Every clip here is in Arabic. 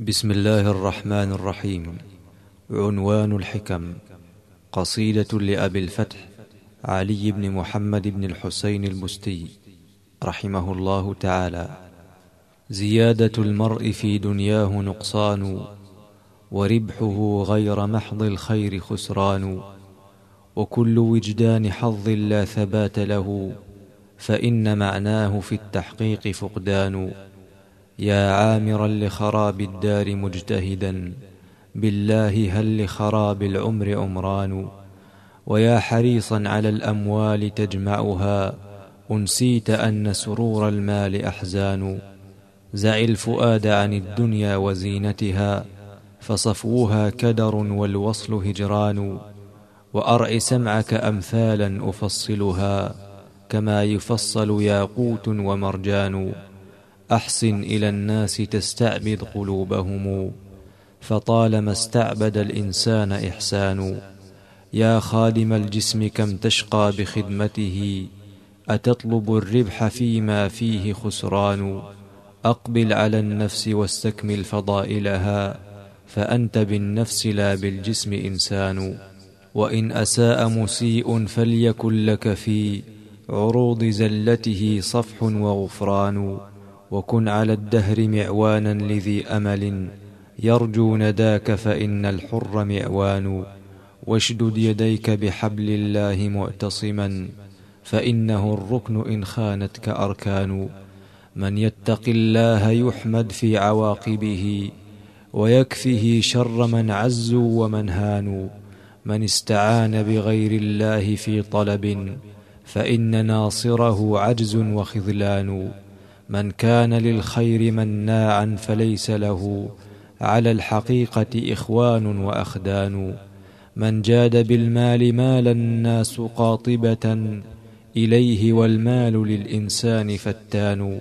بسم الله الرحمن الرحيم. عنوان الحكم. قصيدة لأبي الفتح علي بن محمد بن الحسين البستي رحمه الله تعالى. زيادة المرء في دنياه نقصان وربحه غير محض الخير خسران. وكل وجدان حظ لا ثبات له فإن معناه في التحقيق فقدان. يا عامرا لخراب الدار مجتهدا بالله هل لخراب العمر عمران؟ ويا حريصا على الأموال تجمعها أنسيت أن سرور المال أحزان. زع الفؤاد عن الدنيا وزينتها فصفوها كدر والوصل هجران. وأرع سمعك أمثالا أفصلها كما يفصل ياقوت ومرجان. أحسن إلى الناس تستعبد قلوبهم. فطالما استعبد الإنسان إحسان. يا خادم الجسم كم تشقى بخدمته؟ أتطلب الربح فيما فيه خسران. أقبل على النفس واستكمل فضائلها. فأنت بالنفس لا بالجسم إنسان. وإن أساء مسيء فليكن لك في عروض زلته صفح وغفران. وكن على الدهر معوانا لذي أمل. يرجو نداك فإن الحر معوان واشدد يديك بحبل الله معتصما فإنه الركن إن خانتك أركان. من يتق الله يحمد في عواقبه. ويكفه شر من عزوا ومن هانوا. من استعان بغير الله في طلب. فإن ناصره عجز وخذلان. من كان للخير مناعا فليس له على الحقيقة إخوان وأخدان. من جاد بالمال مال الناس قاطبة إليه والمال للإنسان فتان.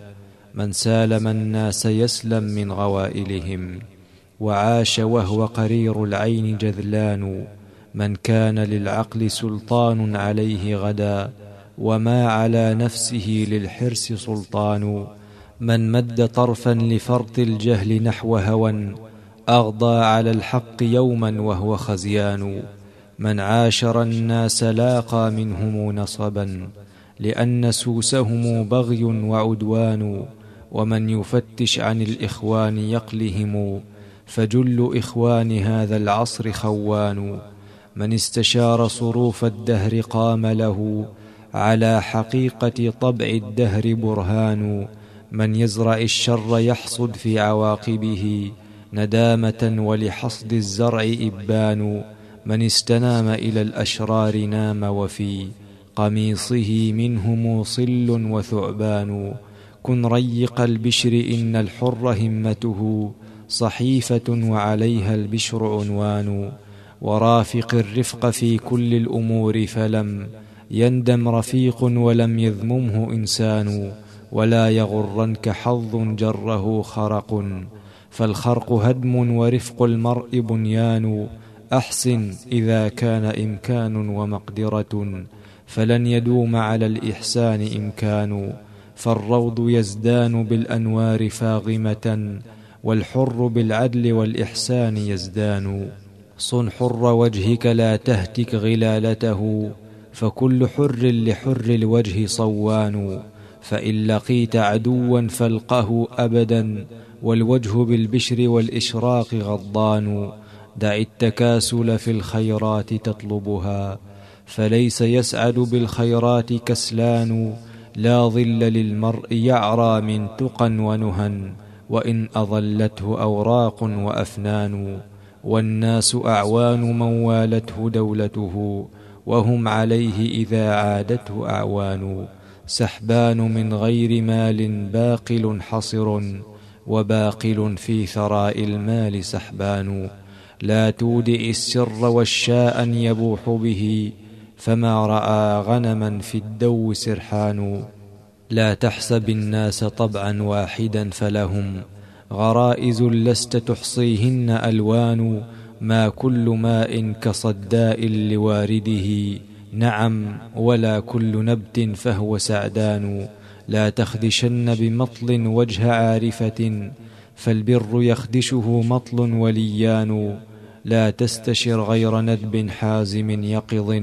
من سالم الناس يسلم من غوائلهم وعاش وهو قرير العين جذلان. من كان للعقل سلطان عليه غدا وما على نفسه للحرص سلطان من مد طرفا لفرط الجهل نحو هوى أغضى على الحق يوما وهو خزيان من عاشر الناس لاقى منهم نصبا لأن سوسهم بغي وعدوان ومن يفتش عن الإخوان يقلهم فجل إخوان هذا العصر خوان من استشار صروف الدهر قام له على حقيقة طبع الدهر برهان. من يزرع الشر يحصد في عواقبه ندامة ولحصد الزرع إبان. من استنام إلى الأشرار نام وفي قميصه منه موصل وثعبان. كن ريق البشر إن الحر همته صحيفة وعليها البشر عنوان. ورافق الرفق في كل الأمور فلم يندم رفيق ولم يذممه إنسان ولا يغرنك حظ جره خرق فالخرق هدم ورفق المرء بنيان أحسن إذا كان إمكان ومقدرة فلن يدوم على الإحسان إمكان فالروض يزدان بالأنوار فاغمة والحر بالعدل والإحسان يزدان صن حر وجهك لا تهتك غلالته فكل حر لحر الوجه صوان فإن لقيت عدوا فالقه أبدا والوجه بالبشر والإشراق غضان دع التكاسل في الخيرات تطلبها فليس يسعد بالخيرات كسلان. لا ظل للمرء يعرى من تقى ونهى وإن أظلته أوراق وأفنان. والناس أعوان من والته دولته وهم عليه إذا عادته أعوان. سحبان من غير مال باقل حصر وباقل في ثراء المال سحبان. لا تودئ السر والشاء يبوح به فما رأى غنما في الدو سرحان. لا تحسب الناس طبعا واحدا فلهم غرائز لست تحصيهن ألوان. ما كل ماء كصداء لوارده. نعم ولا كل نبت فهو سعدان. لا تخدشن بمطل وجه عارفة فالبر يخدشه مطل وليان. لا تستشر غير ندب حازم يقظ.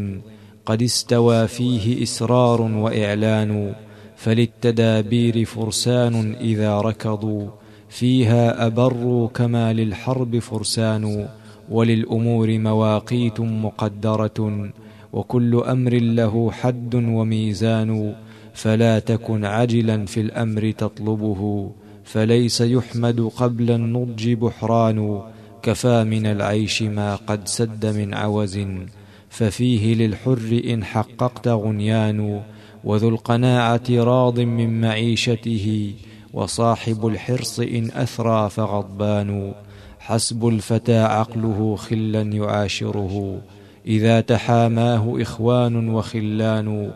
قد استوى فيه إسرار وإعلان. فللتدابير فرسان إذا ركضوا. فيها أبروا كما للحرب فرسان. وللأمور مواقيت مقدرة وكل أمر له حد وميزان فلا تكن عجلا في الأمر تطلبه فليس يحمد قبل النضج بحران كفى من العيش ما قد سد من عوز ففيه للحر إن حققت غنيان وذو القناعة راض من معيشته وصاحب الحرص إن أثرى فغضبان. حسب الفتى عقله خلا يعاشره. إذا تحاماه إخوان وخلان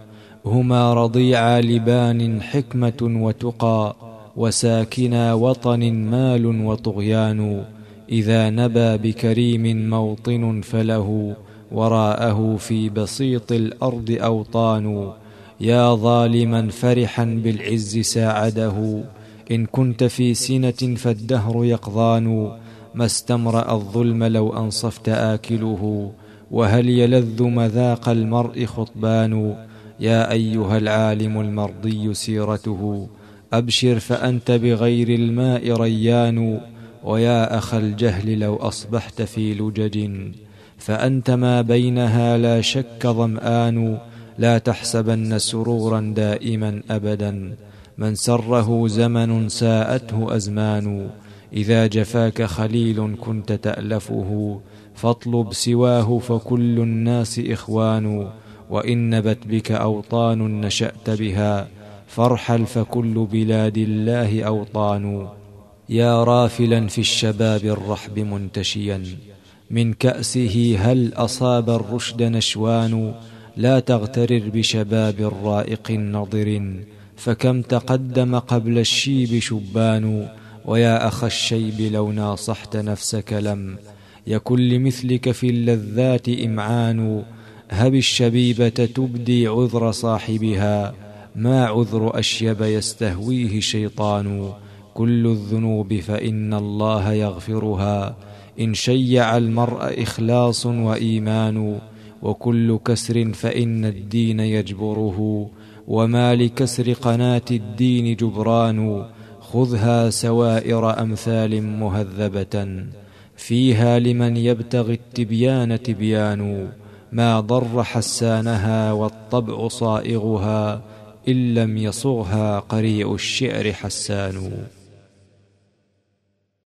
هما رضيعا لبان حكمة وتقى وساكنا وطن مال وطغيان. إذا نبى بكريم موطن فله وراءه في بسيط الأرض أوطان. يا ظالما فرحا بالعز ساعده إن كنت في سنة فالدهر يقضان. ما استمرأ الظلم لو أنصفت آكله وهل يلذ مذاق المرء خطبان؟ يا أيها العالم المرضي سيرته أبشر فأنت بغير الماء ريان ويا أخ الجهل لو أصبحت في لجج فأنت ما بينها لا شك ظمآن لا تحسبن سرورا دائما أبدا من سره زمن ساءته أزمان. إذا جفاك خليل كنت تألفه فاطلب سواه فكل الناس إخوان وإن نبت بك أوطان نشأت بها فارحل فكل بلاد الله أوطان. يا رافلا في الشباب الرحب منتشيا من كأسه هل أصاب الرشد نشوان؟ لا تغترر بشباب رائق نضر فكم تقدم قبل الشيب شبان؟ ويا أخ الشيب لو ناصحت نفسك لم يكن لمثلك في اللذات إمعان هب الشبيبة تبدي عذر صاحبها ما عذر أشيب يستهويه شيطان. كل الذنوب فإن الله يغفرها إن شيع المرء إخلاص وإيمان. وكل كسر فإن الدين يجبره وما لكسر قناة الدين جبران. خذها سوائر أمثال مهذبة. فيها لمن يبتغي التبيان تبيان ما ضر حسانها والطبع صائغها إن لم يصغها قريء الشعر حسان.